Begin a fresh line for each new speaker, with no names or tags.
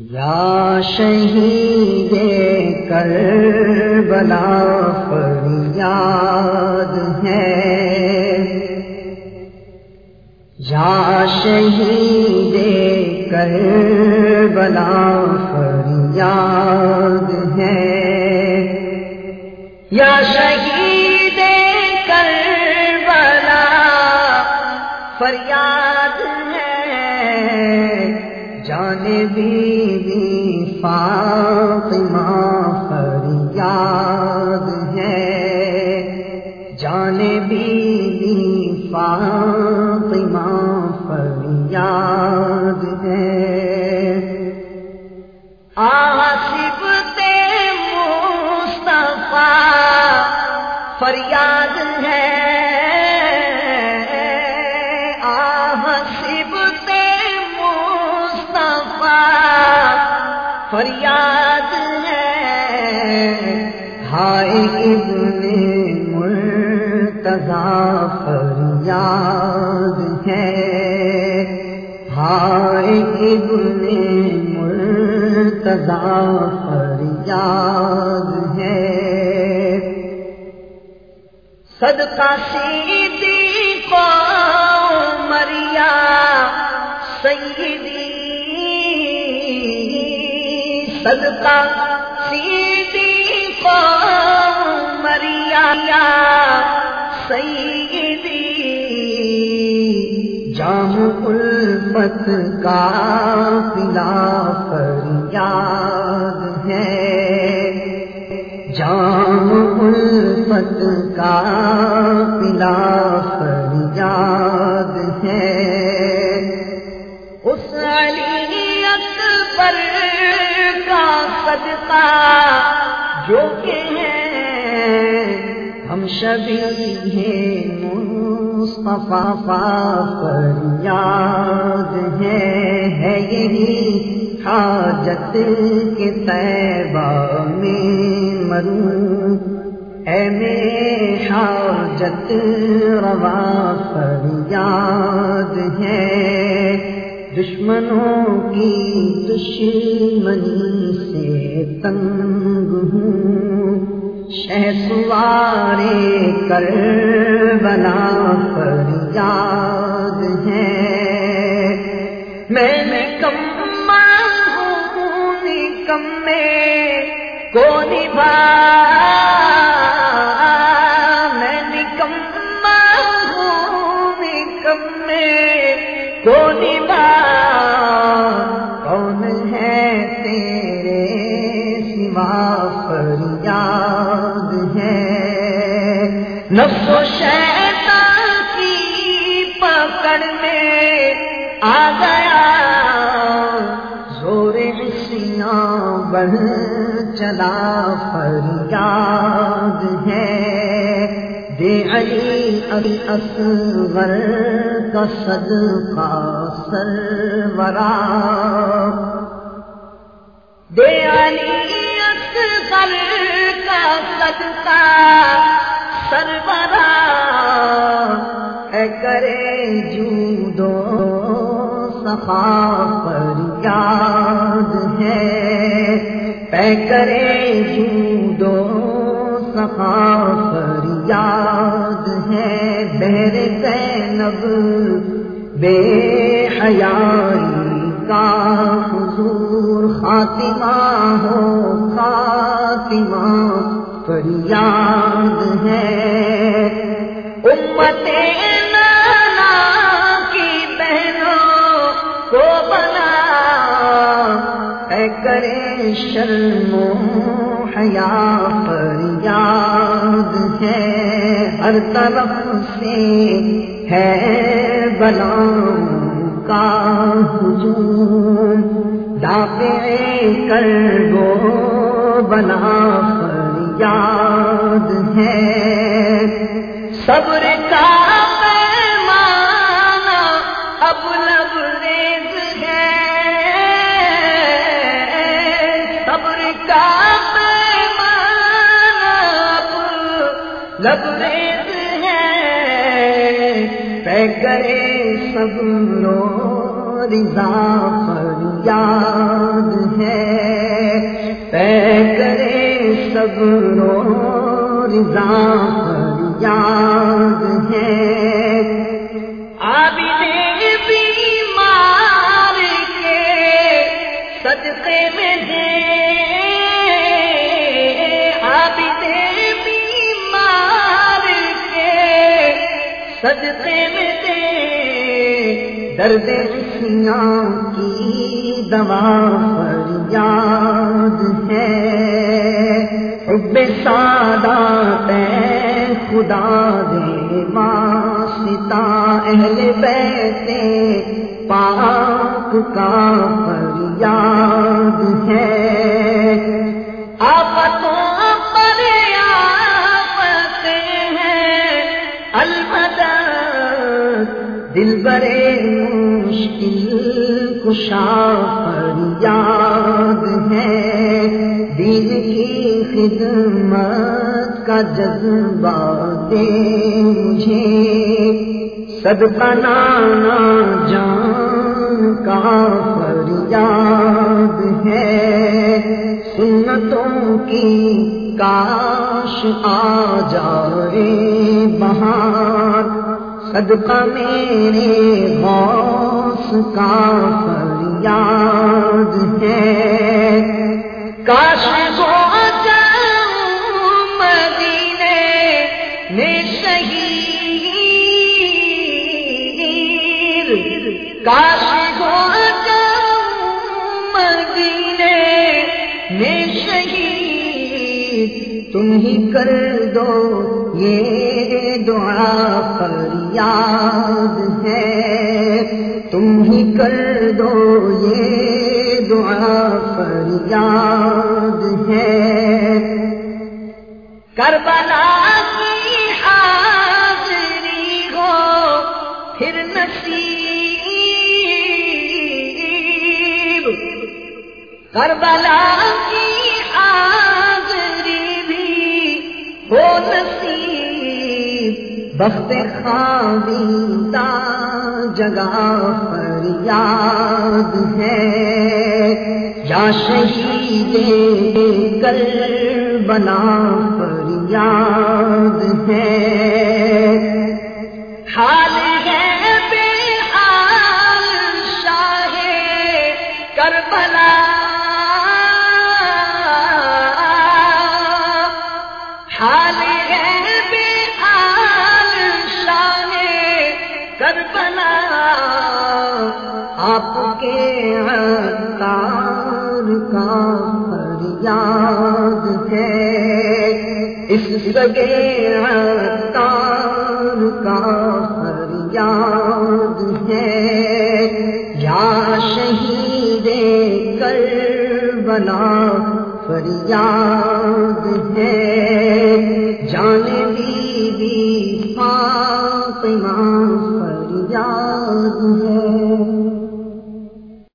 یا شہید کر بلا فریاد ہے۔ یا شہید کر بلا فریاد ہے۔ یا شہید کر بلا فریاد جان بی بی فاطمہ فریاد ہے۔ جان بی بی فاطمہ فریاد ہے۔ آصف تے مصطفیٰ فریاد ہے۔ فریاد ہے۔ ہائے ابن مرتضا فریاد ہے۔ ہائے ابن مرتضا فریاد ہے۔ صدقہ سیدی کو مریا، سیدی صدقہ سیدی کو مریا سیدی جام الفت کا پلا فریاد ہے۔ جام الفت کا پلا فریاد ہے۔ صدقہ جو کہ ہیں ہم شبی ہیں مصطفیٰ پر یاد ہے یہی حاجت کے طیبہ میں مروں۔ اے میں حاجت روا پر یاد ہے۔ دشمنوں کی دشمنی تنگ ہوں شہ سوارے کر بنا پر یاد ہے۔ میں نے کم ہوں کم میں کو نبھا میں نکم ہوں کم میں کو نبھا میں آ گیا۔ زور سیاں بڑھ چلا، فریاد ہے۔ دے علی علی اصغر کا صدقہ سرورا۔ دے علی کر کا صدقہ سربرا کرے جو دو سفا پر یاد ہے۔ پہ کرے جو دو سفا پر یاد ہے۔ بہر زینب بے حیائی کا حضور خاتمہ ہو، خاتمہ فریاد اے کرے شرم حیا فریاد ہے، ہر طرف سے ہے بلاؤں کا ہجوم دافع کر گو بنا فریاد ہے۔ صبر کا پیمانہ اب لبریز ہے، پہ کرے سب لو رضا فریاد ہے۔ پہ کرے سب لو رضا فریاد ہے۔ صدقے میں دے درد خوشیاں کی دوا پر یاد ہے۔ حب سادات خدا دے واسطہ اہل بیتے پاک کا فریاد ہے۔ فریاد ہے۔ دین کی خدمت کا جذبہ دے مجھے۔ صدقہ نانا جان کا فریاد ہے۔ سنتوں کی کاش آ جائے بہار۔ صدقہ میرے غوث کا فریاد ہے۔ کاش ہو مدینے میں شہید۔ کاش مدینے میں شہید۔ تم ہی کر دو یہ دعا فریاد ہے۔ تم ہی کر دو یہ دعا فریاد ہے۔ کربلا کی حاضری ہو، پھر نصیب۔ کربلا کی حاضری بھی ہو نصیب بخت خاندہ جگہ پر یاد ہے۔ یا شہید کر بنا پر یاد ہے۔ آپ کے عطار کا فریاد ہے۔ اس سگے عطار کا فریاد ہے۔ یا شہید کر بنا فریاد ہے۔